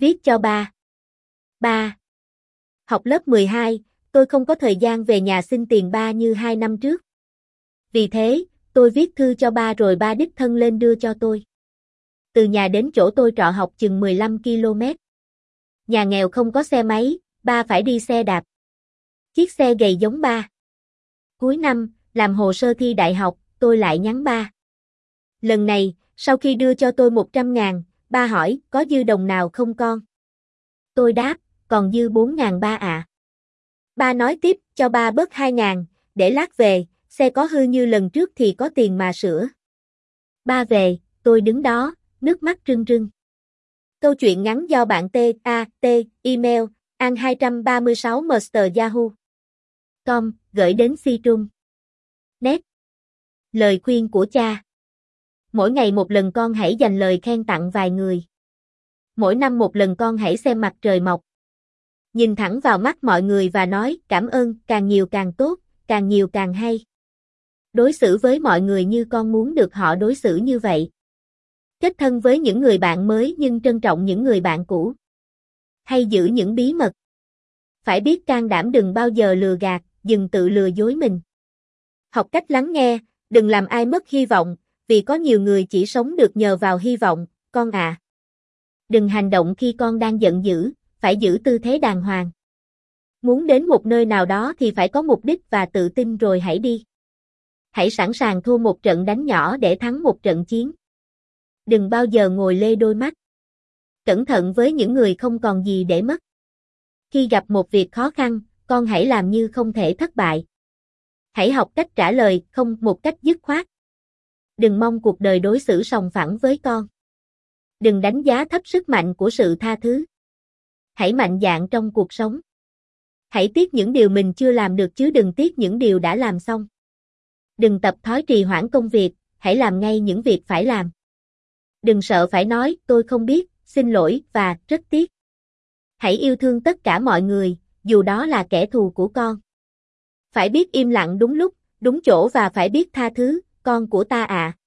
Viết cho ba. Ba. Học lớp 12, tôi không có thời gian về nhà xin tiền ba như hai năm trước. Vì thế, tôi viết thư cho ba rồi ba đích thân lên đưa cho tôi. Từ nhà đến chỗ tôi trọ học chừng 15 km. Nhà nghèo không có xe máy, ba phải đi xe đạp. Chiếc xe gầy giống ba. Cuối năm, làm hồ sơ thi đại học, tôi lại nhắn ba. Lần này, sau khi đưa cho tôi 100 ngàn, ba hỏi, có dư đồng nào không con? Tôi đáp, còn dư 4 ngàn ba ạ. À. Ba nói tiếp, cho ba bớt 2 ngàn, để lát về, xe có hư như lần trước thì có tiền mà sửa. Ba về, tôi đứng đó, nước mắt rưng rưng. Câu chuyện ngắn do bạn T, A, T, email, an 236 mr yahoo. com, gửi đến si trung. Nét. Lời khuyên của cha. Mỗi ngày một lần con hãy dành lời khen tặng vài người. Mỗi năm một lần con hãy xem mặt trời mọc. Nhìn thẳng vào mắt mọi người và nói cảm ơn, càng nhiều càng tốt, càng nhiều càng hay. Đối xử với mọi người như con muốn được họ đối xử như vậy. Kết thân với những người bạn mới nhưng trân trọng những người bạn cũ. Hay giữ những bí mật. Phải biết can đảm đừng bao giờ lừa gạt, dừng tự lừa dối mình. Học cách lắng nghe, đừng làm ai mất hy vọng, vì có nhiều người chỉ sống được nhờ vào hy vọng, con à. Đừng hành động khi con đang giận dữ, phải giữ tư thế đàng hoàng. Muốn đến một nơi nào đó thì phải có mục đích và tự tin rồi hãy đi. Hãy sẵn sàng thua một trận đánh nhỏ để thắng một trận chiến. Đừng bao giờ ngồi lê đôi mắt. Cẩn thận với những người không còn gì để mất. Khi gặp một việc khó khăn, con hãy làm như không thể thất bại. Hãy học cách trả lời không một cách dứt khoát. Đừng mong cuộc đời đối xử sòng phẳng với con. Đừng đánh giá thấp sức mạnh của sự tha thứ. Hãy mạnh dạn trong cuộc sống. Hãy tiếc những điều mình chưa làm được chứ đừng tiếc những điều đã làm xong. Đừng tập thói trì hoãn công việc, hãy làm ngay những việc phải làm. Đừng sợ phải nói, tôi không biết, xin lỗi và rất tiếc. Hãy yêu thương tất cả mọi người, dù đó là kẻ thù của con. Phải biết im lặng đúng lúc, đúng chỗ và phải biết tha thứ, con của ta à.